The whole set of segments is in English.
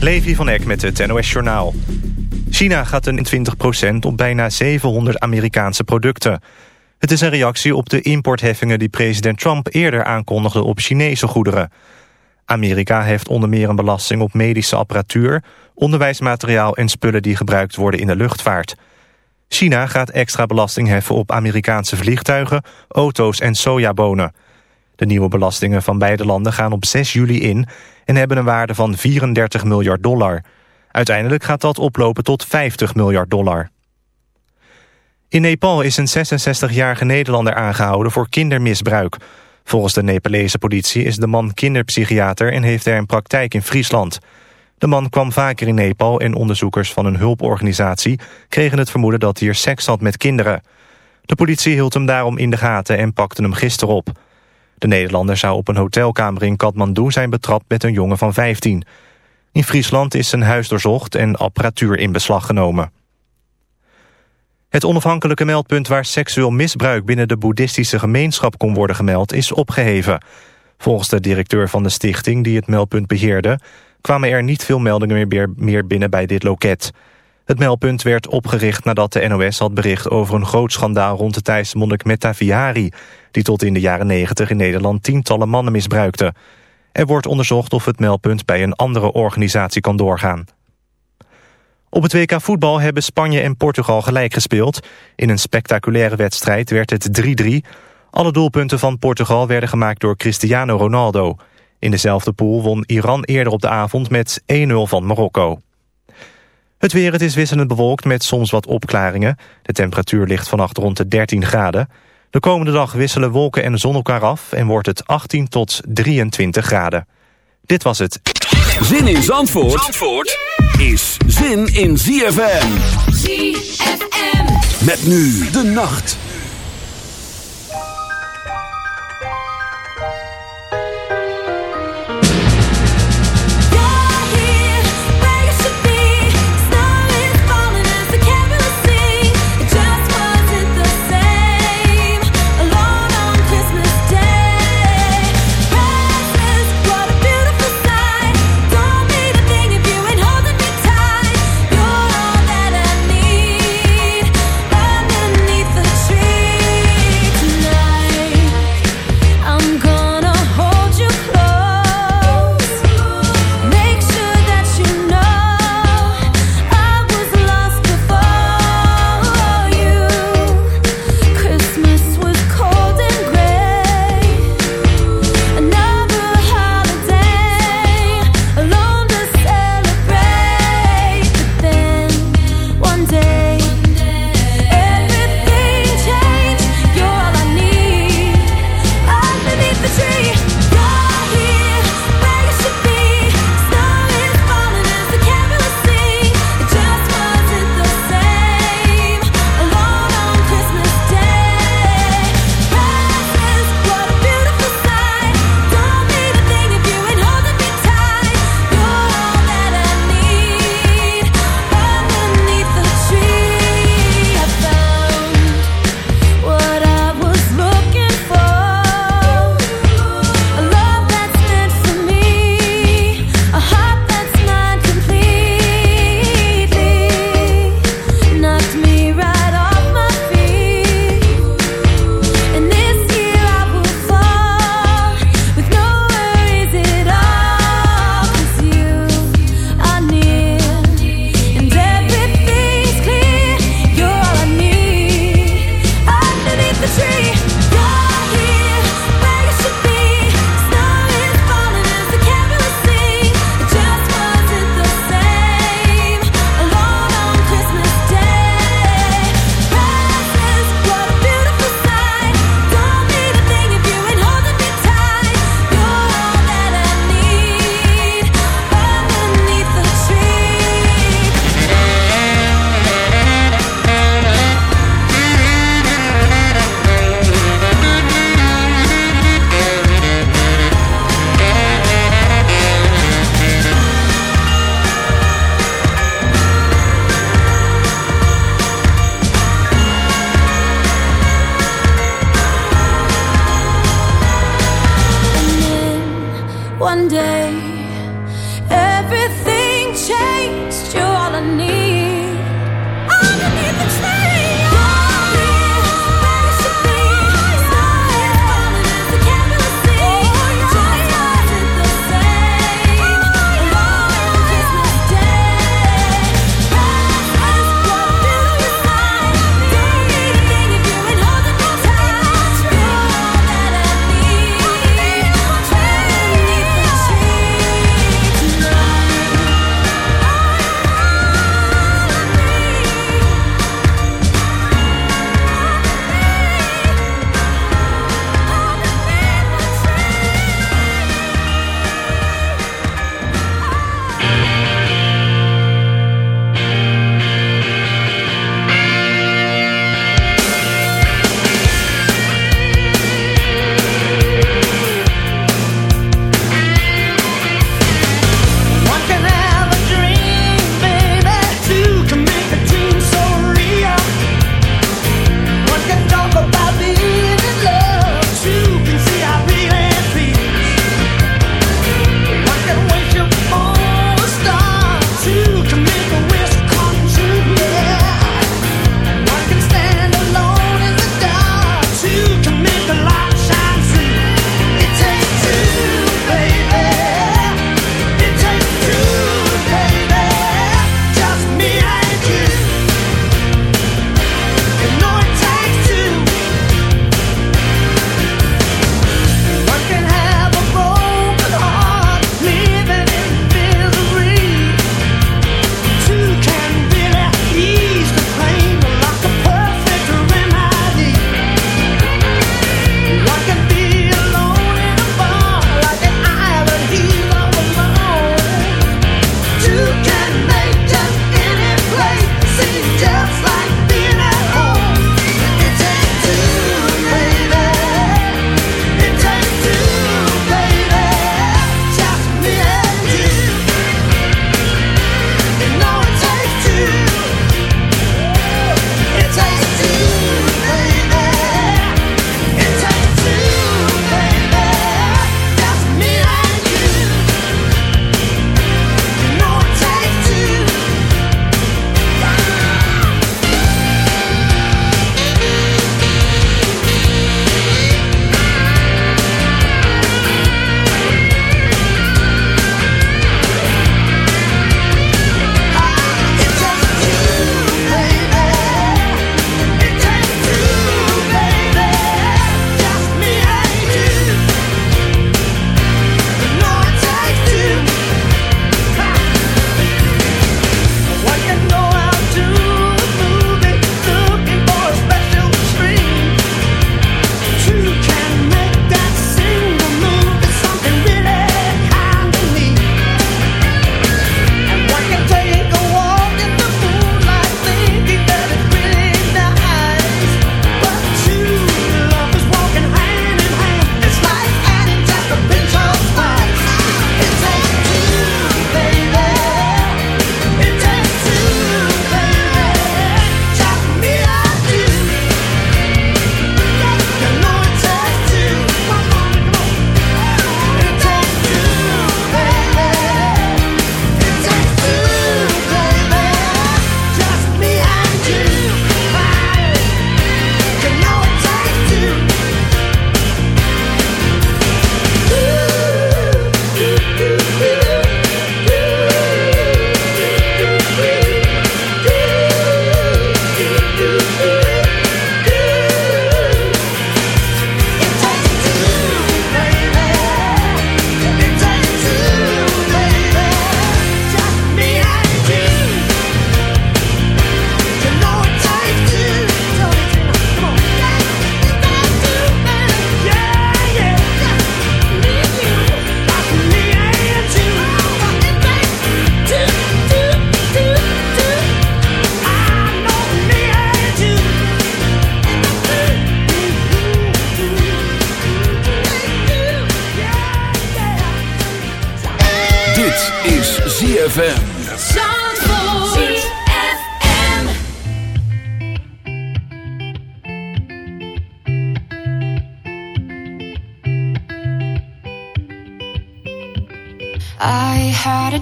Levi van Eck met het NOS Journaal. China gaat een 20% op bijna 700 Amerikaanse producten. Het is een reactie op de importheffingen die president Trump eerder aankondigde op Chinese goederen. Amerika heeft onder meer een belasting op medische apparatuur, onderwijsmateriaal en spullen die gebruikt worden in de luchtvaart. China gaat extra belasting heffen op Amerikaanse vliegtuigen, auto's en sojabonen. De nieuwe belastingen van beide landen gaan op 6 juli in en hebben een waarde van 34 miljard dollar. Uiteindelijk gaat dat oplopen tot 50 miljard dollar. In Nepal is een 66-jarige Nederlander aangehouden voor kindermisbruik. Volgens de Nepalese politie is de man kinderpsychiater en heeft hij een praktijk in Friesland. De man kwam vaker in Nepal en onderzoekers van een hulporganisatie kregen het vermoeden dat hij er seks had met kinderen. De politie hield hem daarom in de gaten en pakte hem gisteren op. De Nederlander zou op een hotelkamer in Kathmandu zijn betrapt met een jongen van 15. In Friesland is zijn huis doorzocht en apparatuur in beslag genomen. Het onafhankelijke meldpunt waar seksueel misbruik binnen de boeddhistische gemeenschap kon worden gemeld is opgeheven. Volgens de directeur van de stichting die het meldpunt beheerde kwamen er niet veel meldingen meer binnen bij dit loket. Het meldpunt werd opgericht nadat de NOS had bericht over een groot schandaal rond de Thaise monnik Metaviari, die tot in de jaren 90 in Nederland tientallen mannen misbruikte. Er wordt onderzocht of het meldpunt bij een andere organisatie kan doorgaan. Op het WK voetbal hebben Spanje en Portugal gelijk gespeeld. In een spectaculaire wedstrijd werd het 3-3. Alle doelpunten van Portugal werden gemaakt door Cristiano Ronaldo. In dezelfde pool won Iran eerder op de avond met 1-0 van Marokko. Het weer, het is wisselend bewolkt met soms wat opklaringen. De temperatuur ligt vannacht rond de 13 graden. De komende dag wisselen wolken en zon elkaar af... en wordt het 18 tot 23 graden. Dit was het. Zin in Zandvoort, Zandvoort is zin in ZFM. ZFM. Met nu de nacht.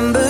September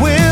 will.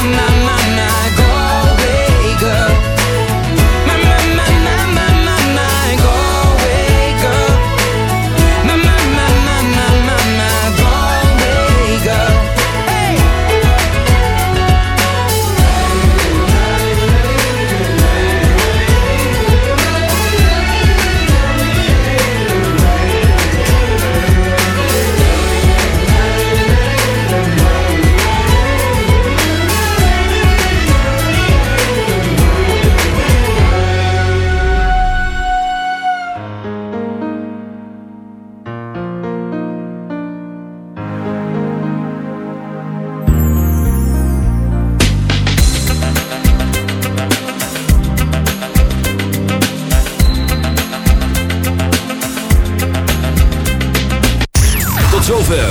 My, my, my,